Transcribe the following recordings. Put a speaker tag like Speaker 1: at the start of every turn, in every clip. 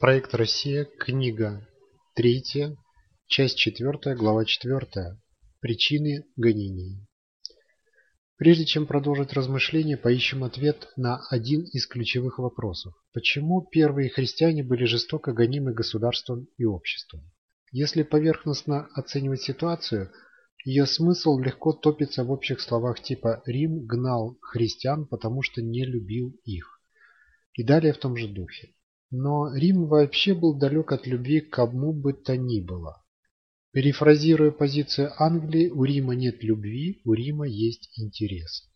Speaker 1: Проект «Россия», книга 3, часть 4, глава 4. Причины гонений. Прежде чем продолжить размышления, поищем ответ на один из ключевых вопросов. Почему первые христиане были жестоко гонимы государством и обществом? Если поверхностно оценивать ситуацию, ее смысл легко топится в общих словах типа «Рим гнал христиан, потому что не любил их». И далее в том же духе. Но Рим вообще был далек от любви к кому бы то ни было. Перефразируя позицию Англии, у Рима нет любви, у Рима есть интерес.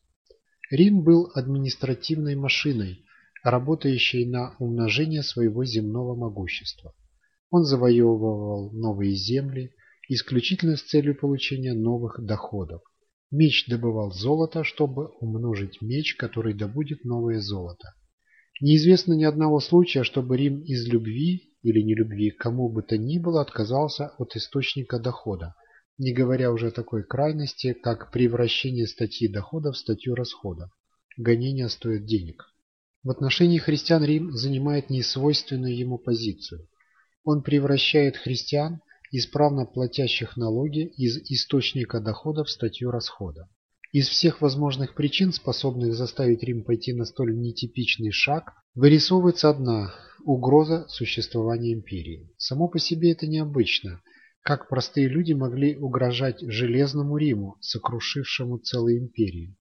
Speaker 1: Рим был административной машиной, работающей на умножение своего земного могущества. Он завоевывал новые земли исключительно с целью получения новых доходов. Меч добывал золото, чтобы умножить меч, который добудет новое золото. Неизвестно ни одного случая, чтобы Рим из любви или нелюбви к кому бы то ни было отказался от источника дохода, не говоря уже о такой крайности, как превращение статьи дохода в статью расхода. Гонения стоят денег. В отношении христиан Рим занимает несвойственную ему позицию. Он превращает христиан, исправно платящих налоги, из источника дохода в статью расхода. Из всех возможных причин, способных заставить Рим пойти на столь нетипичный шаг, вырисовывается одна – угроза существования империи. Само по себе это необычно. Как простые люди могли угрожать Железному Риму, сокрушившему целые империи?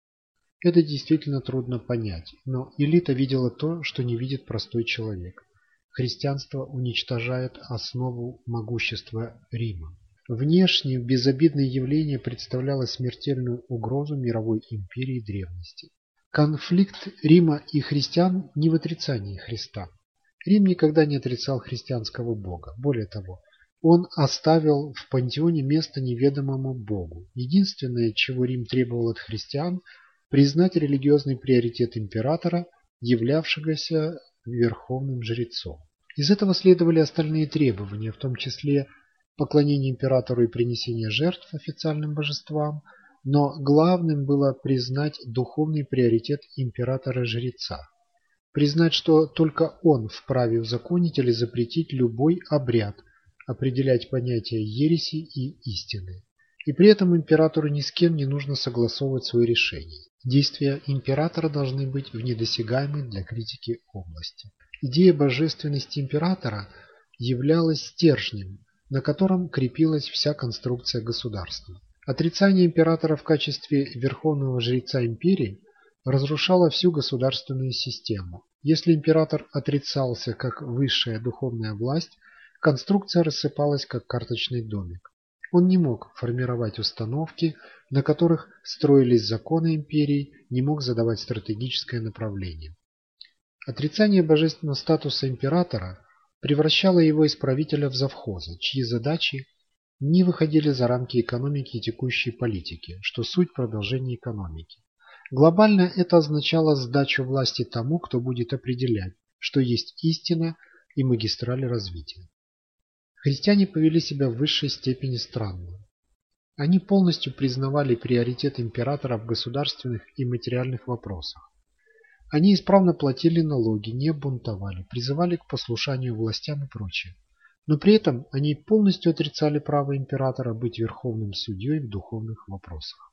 Speaker 1: Это действительно трудно понять, но элита видела то, что не видит простой человек. Христианство уничтожает основу могущества Рима. Внешне безобидное явление представляло смертельную угрозу мировой империи древности. Конфликт Рима и христиан не в отрицании Христа. Рим никогда не отрицал христианского бога. Более того, он оставил в пантеоне место неведомому богу. Единственное, чего Рим требовал от христиан, признать религиозный приоритет императора, являвшегося верховным жрецом. Из этого следовали остальные требования, в том числе поклонение императору и принесение жертв официальным божествам, но главным было признать духовный приоритет императора-жреца. Признать, что только он вправе узаконить или запретить любой обряд, определять понятия ереси и истины. И при этом императору ни с кем не нужно согласовывать свои решения. Действия императора должны быть в недосягаемой для критики области. Идея божественности императора являлась стержнем, на котором крепилась вся конструкция государства. Отрицание императора в качестве верховного жреца империи разрушало всю государственную систему. Если император отрицался как высшая духовная власть, конструкция рассыпалась как карточный домик. Он не мог формировать установки, на которых строились законы империи, не мог задавать стратегическое направление. Отрицание божественного статуса императора превращало его из правителя в завхоза, чьи задачи не выходили за рамки экономики и текущей политики, что суть продолжения экономики. Глобально это означало сдачу власти тому, кто будет определять, что есть истина и магистрали развития. Христиане повели себя в высшей степени странно. Они полностью признавали приоритет императора в государственных и материальных вопросах. Они исправно платили налоги, не бунтовали, призывали к послушанию властям и прочее. Но при этом они полностью отрицали право императора быть верховным судьей в духовных вопросах.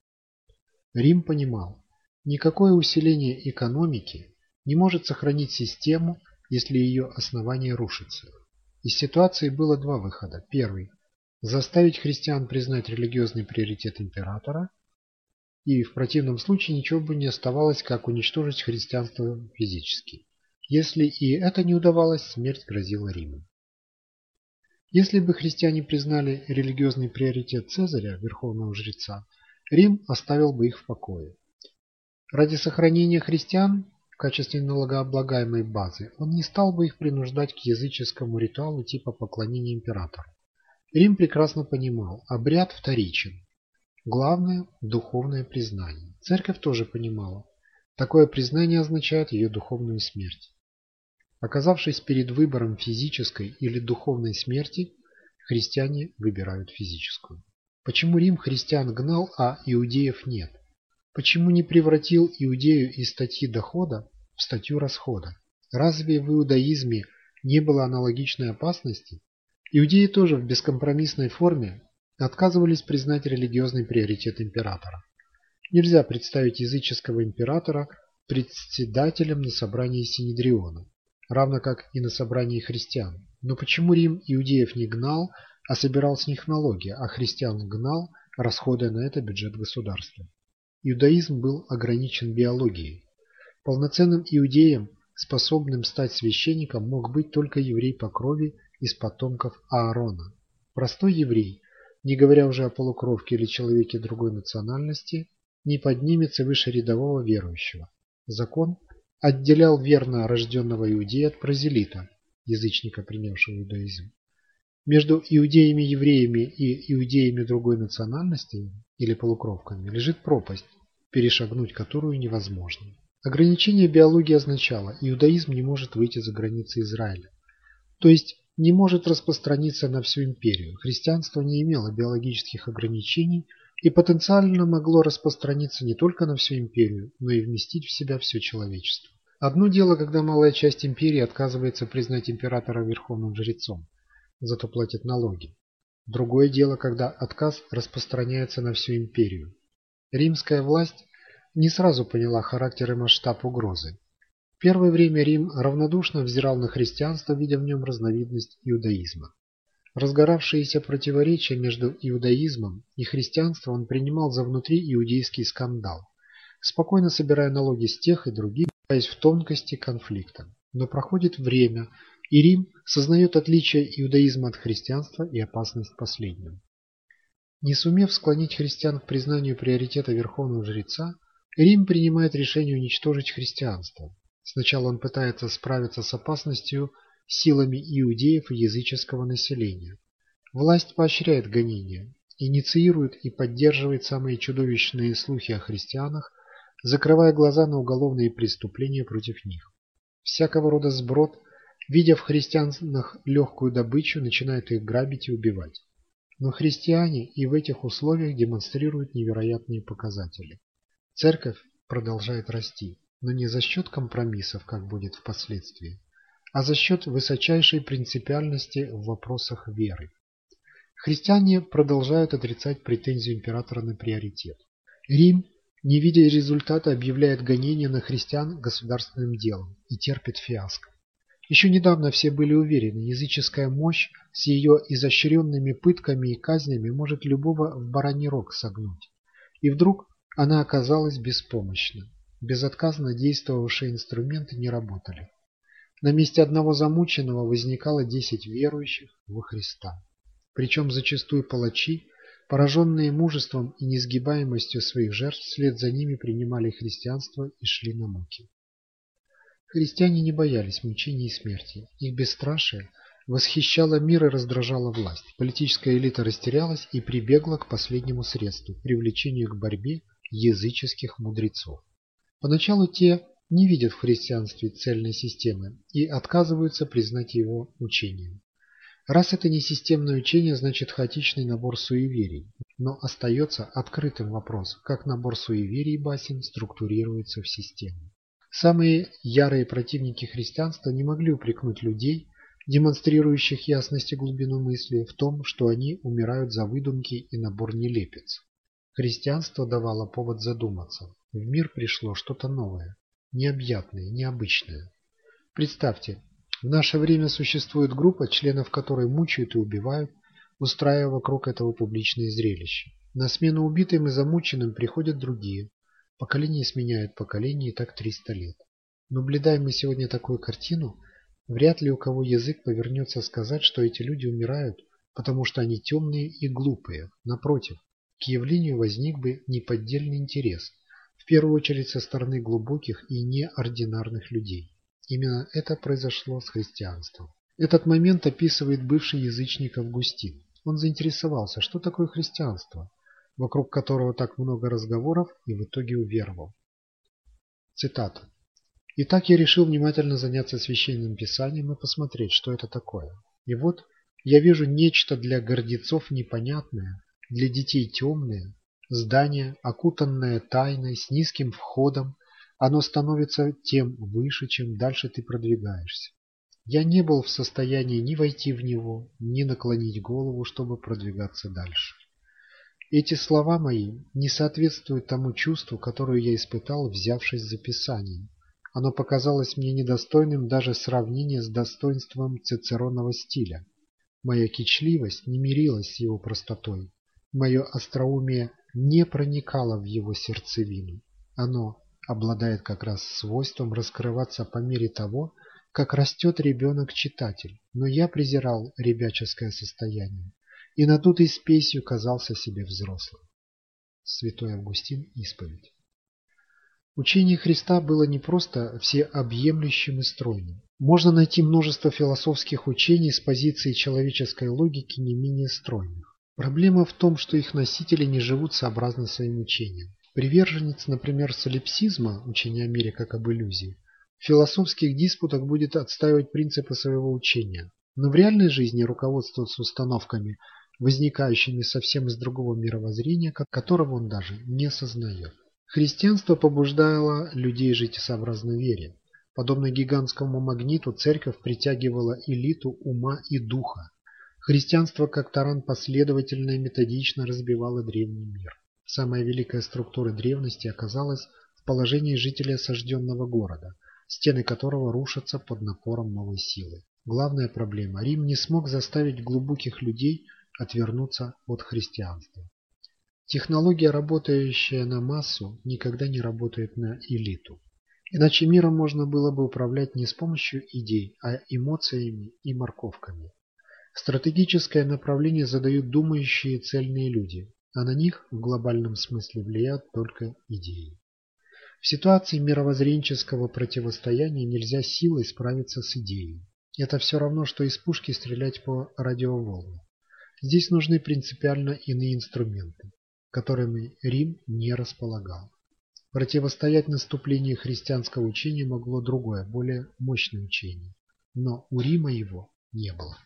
Speaker 1: Рим понимал, никакое усиление экономики не может сохранить систему, если ее основание рушится. Из ситуации было два выхода. Первый – заставить христиан признать религиозный приоритет императора, и в противном случае ничего бы не оставалось, как уничтожить христианство физически. Если и это не удавалось, смерть грозила Риму. Если бы христиане признали религиозный приоритет Цезаря, верховного жреца, Рим оставил бы их в покое. Ради сохранения христиан в качестве налогооблагаемой базы он не стал бы их принуждать к языческому ритуалу типа поклонения императору. Рим прекрасно понимал, обряд вторичен, Главное – духовное признание. Церковь тоже понимала. Такое признание означает ее духовную смерть. Оказавшись перед выбором физической или духовной смерти, христиане выбирают физическую. Почему Рим христиан гнал, а иудеев нет? Почему не превратил иудею из статьи дохода в статью расхода? Разве в иудаизме не было аналогичной опасности, иудеи тоже в бескомпромиссной форме отказывались признать религиозный приоритет императора. Нельзя представить языческого императора председателем на собрании Синедриона, равно как и на собрании христиан. Но почему Рим иудеев не гнал, а собирал с них налоги, а христиан гнал, расходуя на это бюджет государства? Иудаизм был ограничен биологией. Полноценным иудеем, способным стать священником, мог быть только еврей по крови из потомков Аарона. Простой еврей, не говоря уже о полукровке или человеке другой национальности, не поднимется выше рядового верующего. Закон отделял верно рожденного иудея от прозелита, язычника, принявшего иудаизм. Между иудеями-евреями и иудеями другой национальности или полукровками лежит пропасть, перешагнуть которую невозможно. Ограничение биологии означало, иудаизм не может выйти за границы Израиля. То есть не может распространиться на всю империю. Христианство не имело биологических ограничений и потенциально могло распространиться не только на всю империю, но и вместить в себя все человечество. Одно дело, когда малая часть империи отказывается признать императора верховным жрецом, зато платит налоги. Другое дело, когда отказ распространяется на всю империю. Римская власть не сразу поняла характер и масштаб угрозы. В первое время Рим равнодушно взирал на христианство, видя в нем разновидность иудаизма. Разгоравшиеся противоречия между иудаизмом и христианством он принимал за внутрииудейский скандал, спокойно собирая налоги с тех и других, пытаясь в тонкости конфликта. Но проходит время, и Рим сознает отличие иудаизма от христианства и опасность последнего. Не сумев склонить христиан к признанию приоритета верховного жреца, Рим принимает решение уничтожить христианство, Сначала он пытается справиться с опасностью силами иудеев и языческого населения. Власть поощряет гонения, инициирует и поддерживает самые чудовищные слухи о христианах, закрывая глаза на уголовные преступления против них. Всякого рода сброд, видя в христианах легкую добычу, начинает их грабить и убивать. Но христиане и в этих условиях демонстрируют невероятные показатели. Церковь продолжает расти но не за счет компромиссов, как будет впоследствии, а за счет высочайшей принципиальности в вопросах веры. Христиане продолжают отрицать претензию императора на приоритет. Рим, не видя результата, объявляет гонение на христиан государственным делом и терпит фиаско. Еще недавно все были уверены, языческая мощь с ее изощренными пытками и казнями может любого в бараний рог согнуть. И вдруг она оказалась беспомощна. Безотказно действовавшие инструменты не работали. На месте одного замученного возникало десять верующих во Христа. Причем зачастую палачи, пораженные мужеством и несгибаемостью своих жертв, вслед за ними принимали христианство и шли на муки. Христиане не боялись мучений и смерти. Их бесстрашие восхищало мир и раздражало власть. Политическая элита растерялась и прибегла к последнему средству – привлечению к борьбе языческих мудрецов. Поначалу те не видят в христианстве цельной системы и отказываются признать его учением. Раз это не системное учение, значит хаотичный набор суеверий, но остается открытым вопрос, как набор суеверий и басен структурируется в систему. Самые ярые противники христианства не могли упрекнуть людей, демонстрирующих ясность и глубину мысли, в том, что они умирают за выдумки и набор нелепец. Христианство давало повод задуматься. В мир пришло что-то новое, необъятное, необычное. Представьте, в наше время существует группа, членов которой мучают и убивают, устраивая вокруг этого публичные зрелища. На смену убитым и замученным приходят другие. Поколение сменяет поколение и так 300 лет. Наблюдаем мы сегодня такую картину, вряд ли у кого язык повернется сказать, что эти люди умирают, потому что они темные и глупые. Напротив, к явлению возник бы неподдельный интерес, первую очередь со стороны глубоких и неординарных людей. Именно это произошло с христианством. Этот момент описывает бывший язычник Августин. Он заинтересовался, что такое христианство, вокруг которого так много разговоров и в итоге уверовал. Цитата. «Итак я решил внимательно заняться священным писанием и посмотреть, что это такое. И вот я вижу нечто для гордецов непонятное, для детей темное, здание, окутанное тайной, с низким входом, оно становится тем выше, чем дальше ты продвигаешься. Я не был в состоянии ни войти в него, ни наклонить голову, чтобы продвигаться дальше. Эти слова мои не соответствуют тому чувству, которое я испытал, взявшись за Писание. Оно показалось мне недостойным даже сравнения с достоинством цицеронного стиля. Моя кичливость не мирилась с его простотой. Мое остроумие не проникало в его сердцевину. Оно обладает как раз свойством раскрываться по мере того, как растет ребенок-читатель, но я презирал ребяческое состояние и надутой спесью казался себе взрослым. Святой Августин, исповедь. Учение Христа было не просто всеобъемлющим и стройным. Можно найти множество философских учений с позиции человеческой логики не менее стройных. Проблема в том, что их носители не живут сообразно своим учениям. Приверженец, например, солипсизма, учения о мире как об иллюзии, в философских диспутах будет отстаивать принципы своего учения, но в реальной жизни руководствуется установками, возникающими совсем из другого мировоззрения, которого он даже не сознает. Христианство побуждало людей жить сообразно вере. Подобно гигантскому магниту, церковь притягивала элиту ума и духа. Христианство как таран последовательно и методично разбивало древний мир. Самая великая структура древности оказалась в положении жителей осажденного города – стены которого рушатся под напором новой силы. Главная проблема – Рим не смог заставить глубоких людей отвернуться от христианства. Технология, работающая на массу, никогда не работает на элиту. Иначе миром можно было бы управлять не с помощью идей, а эмоциями и морковками. Стратегическое направление задают думающие цельные люди, а на них в глобальном смысле влияют только идеи. В ситуации мировоззренческого противостояния нельзя силой справиться с идеей. Это все равно, что из пушки стрелять по радиоволнам. Здесь нужны принципиально иные инструменты, которыми Рим не располагал. Противостоять наступлению христианского учения могло другое, более мощное учение. Но у Рима его не было.